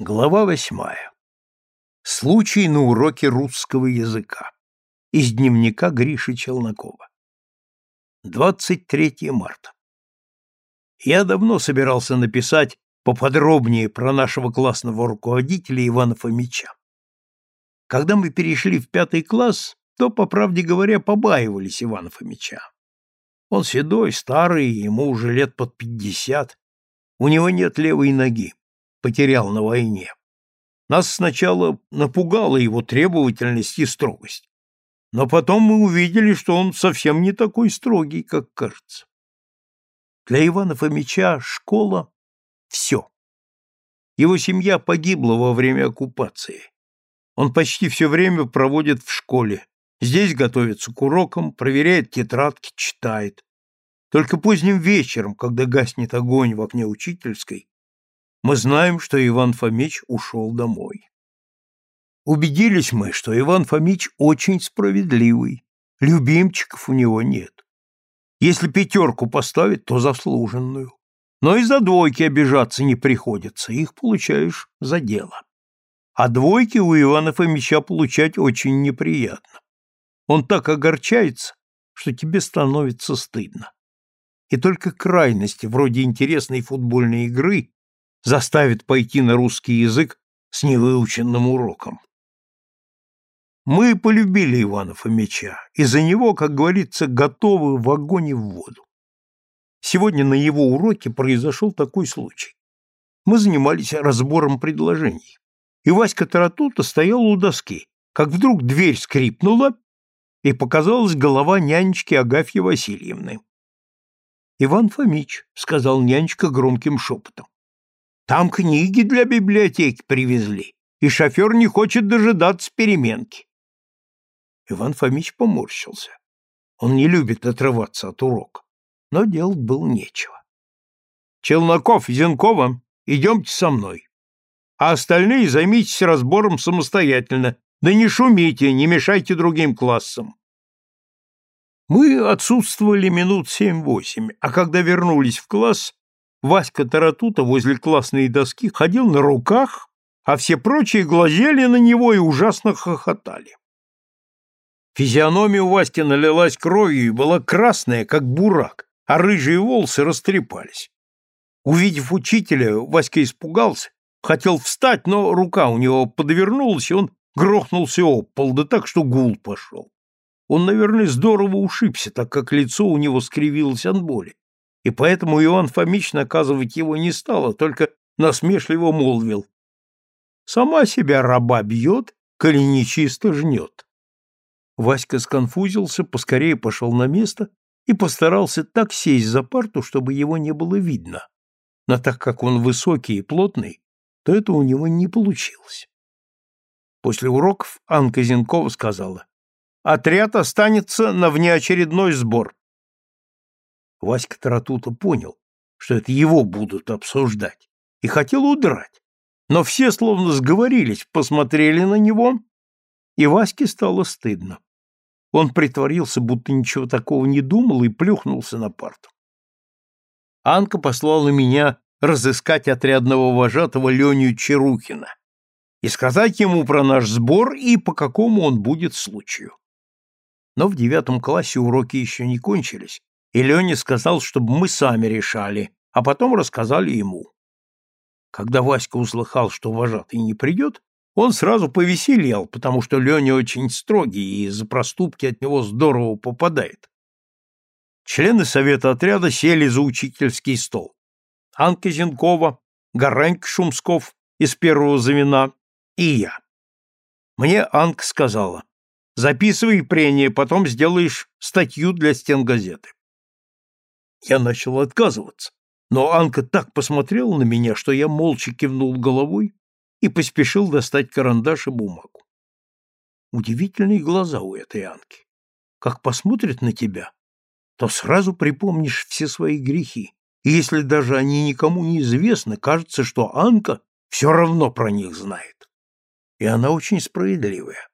Глава восьмая. Случай на уроке русского языка. Из дневника Гриши Челнокова. 23 марта. Я давно собирался написать поподробнее про нашего классного руководителя Ивана Фомича. Когда мы перешли в пятый класс, то, по правде говоря, побаивались Ивана Фомича. Он седой, старый, ему уже лет под пятьдесят. У него нет левой ноги потерял на войне. Нас сначала напугала его требовательность и строгость. Но потом мы увидели, что он совсем не такой строгий, как кажется. Для Ивана Фомича школа — все. Его семья погибла во время оккупации. Он почти все время проводит в школе. Здесь готовится к урокам, проверяет тетрадки, читает. Только поздним вечером, когда гаснет огонь в окне учительской, мы знаем, что Иван Фомич ушел домой. Убедились мы, что Иван Фомич очень справедливый, любимчиков у него нет. Если пятерку поставить, то заслуженную. Но и за двойки обижаться не приходится, их получаешь за дело. А двойки у Ивана Фомича получать очень неприятно. Он так огорчается, что тебе становится стыдно. И только крайности, вроде интересной футбольной игры, заставит пойти на русский язык с невыученным уроком. Мы полюбили Ивана Фомича, и за него, как говорится, готовы в огонь и в воду. Сегодня на его уроке произошел такой случай. Мы занимались разбором предложений, и Васька Таратута стоял у доски, как вдруг дверь скрипнула, и показалась голова нянечки Агафьи Васильевны. «Иван Фомич», — сказал нянечка громким шепотом. Там книги для библиотеки привезли, и шофер не хочет дожидаться переменки. Иван Фомич поморщился. Он не любит отрываться от урока, но делать было нечего. Челноков, Зенкова, идемте со мной. А остальные займитесь разбором самостоятельно. Да не шумите, не мешайте другим классам. Мы отсутствовали минут семь-восемь, а когда вернулись в класс, Васька Таратута возле классной доски ходил на руках, а все прочие глазели на него и ужасно хохотали. Физиономия у Васьки налилась кровью и была красная, как бурак, а рыжие волосы растрепались. Увидев учителя, Васька испугался, хотел встать, но рука у него подвернулась, и он грохнулся об пол, да так, что гул пошел. Он, наверное, здорово ушибся, так как лицо у него скривилось от боли и поэтому Иван Фомич наказывать его не стал, а только насмешливо молвил. «Сама себя раба бьет, коли нечисто жнет». Васька сконфузился, поскорее пошел на место и постарался так сесть за парту, чтобы его не было видно. Но так как он высокий и плотный, то это у него не получилось. После уроков Анка Зенкова сказала, «Отряд останется на внеочередной сбор. Васька Таратута понял, что это его будут обсуждать, и хотел удрать. Но все словно сговорились, посмотрели на него, и Ваське стало стыдно. Он притворился, будто ничего такого не думал, и плюхнулся на парту. Анка послала меня разыскать отрядного вожатого Леню Черухина и сказать ему про наш сбор и по какому он будет случаю. Но в девятом классе уроки еще не кончились, и Леня сказал, чтобы мы сами решали, а потом рассказали ему. Когда Васька услыхал, что вожатый не придет, он сразу повеселел, потому что Леня очень строгий и за проступки от него здорово попадает. Члены совета отряда сели за учительский стол. Анка Зенкова, Гаранька Шумсков из первого звена и я. Мне Анка сказала, записывай прения, потом сделаешь статью для стен газеты. Я начал отказываться, но Анка так посмотрела на меня, что я молча кивнул головой и поспешил достать карандаш и бумагу. Удивительные глаза у этой Анки. Как посмотрит на тебя, то сразу припомнишь все свои грехи, и если даже они никому не известны, кажется, что Анка все равно про них знает. И она очень справедливая.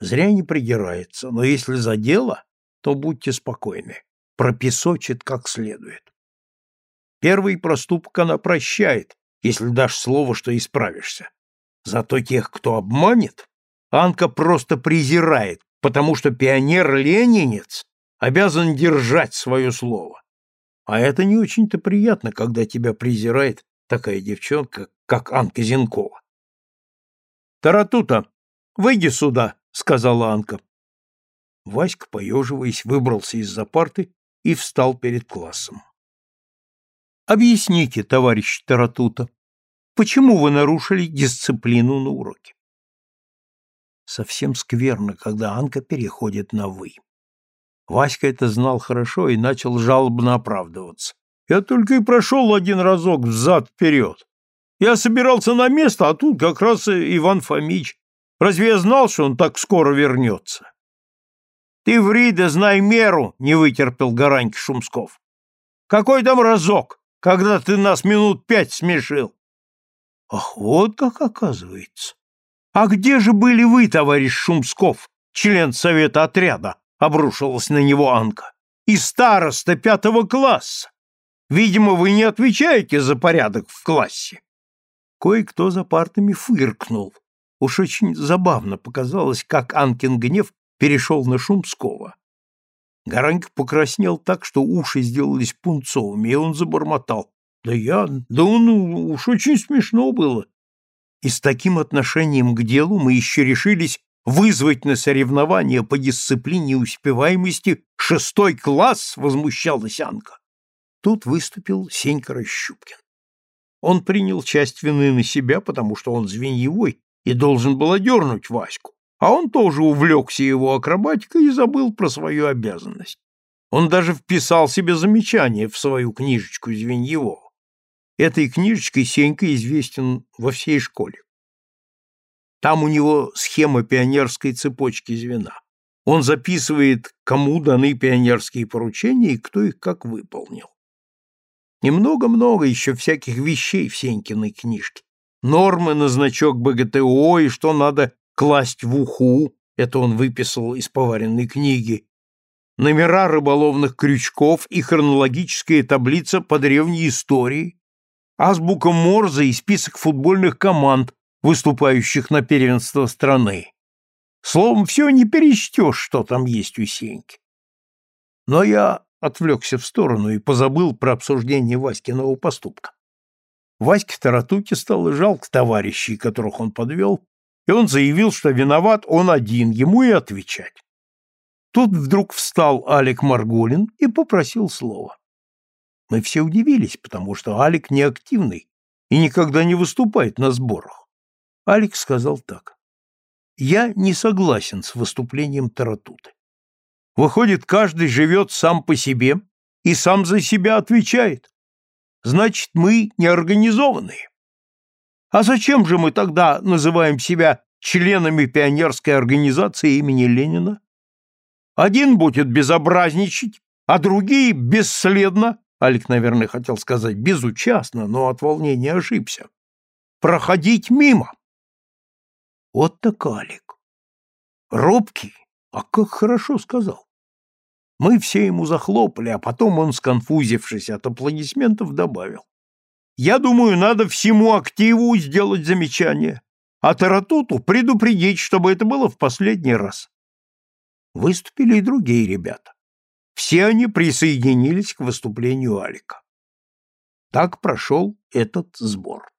Зря не придирается, но если за дело, то будьте спокойны пропесочит как следует. Первый проступок она прощает, если дашь слово, что исправишься, Зато тех, кто обманет, Анка просто презирает, потому что пионер-ленинец обязан держать свое слово. А это не очень-то приятно, когда тебя презирает такая девчонка, как Анка Зенкова. «Таратута, выйди сюда», — сказала Анка. Васька, поеживаясь, выбрался из-за парты и встал перед классом. «Объясните, товарищ Таратута, почему вы нарушили дисциплину на уроке?» Совсем скверно, когда Анка переходит на «вы». Васька это знал хорошо и начал жалобно оправдываться. «Я только и прошел один разок взад-вперед. Я собирался на место, а тут как раз Иван Фомич. Разве я знал, что он так скоро вернется?» «Ты ври да знай меру!» — не вытерпел Гараньки Шумсков. «Какой там разок, когда ты нас минут пять смешил?» «Ах, вот как оказывается! А где же были вы, товарищ Шумсков, член совета отряда?» — обрушилась на него Анка. «И староста пятого класса! Видимо, вы не отвечаете за порядок в классе!» Кое-кто за партами фыркнул. Уж очень забавно показалось, как Анкин гнев перешел на Шумского. Гаранька покраснел так, что уши сделались пунцовыми, и он забормотал. Да я, да он уж очень смешно было. И с таким отношением к делу мы еще решились вызвать на соревнования по дисциплине успеваемости шестой класс, возмущалась Анка. Тут выступил Сенька Расщупкин. Он принял часть вины на себя, потому что он звеньевой и должен был одернуть Ваську а он тоже увлекся его акробатикой и забыл про свою обязанность. Он даже вписал себе замечание в свою книжечку Звеньевого. Этой книжечкой Сенька известен во всей школе. Там у него схема пионерской цепочки звена. Он записывает, кому даны пионерские поручения и кто их как выполнил. И много-много еще всяких вещей в Сенькиной книжке. Нормы на значок БГТО и что надо класть в уху, это он выписал из поваренной книги, номера рыболовных крючков и хронологическая таблица по древней истории, азбука Морзе и список футбольных команд, выступающих на первенство страны. Словом, все не перечтешь, что там есть у Сеньки. Но я отвлекся в сторону и позабыл про обсуждение Васькиного поступка. Ваське Таратуте стало жалко товарищей, которых он подвел, и он заявил, что виноват он один, ему и отвечать. Тут вдруг встал Алик Марголин и попросил слова. Мы все удивились, потому что Алик неактивный и никогда не выступает на сборах. Алик сказал так. Я не согласен с выступлением Таратуты. Выходит, каждый живет сам по себе и сам за себя отвечает. Значит, мы неорганизованные. А зачем же мы тогда называем себя членами пионерской организации имени Ленина? Один будет безобразничать, а другие бесследно, Алик, наверное, хотел сказать безучастно, но от волнения ошибся, проходить мимо. Вот так Алик. Робкий, а как хорошо сказал. Мы все ему захлопали, а потом он, сконфузившись от аплодисментов, добавил. Я думаю, надо всему активу сделать замечание, а Таратуту предупредить, чтобы это было в последний раз. Выступили и другие ребята. Все они присоединились к выступлению Алика. Так прошел этот сбор.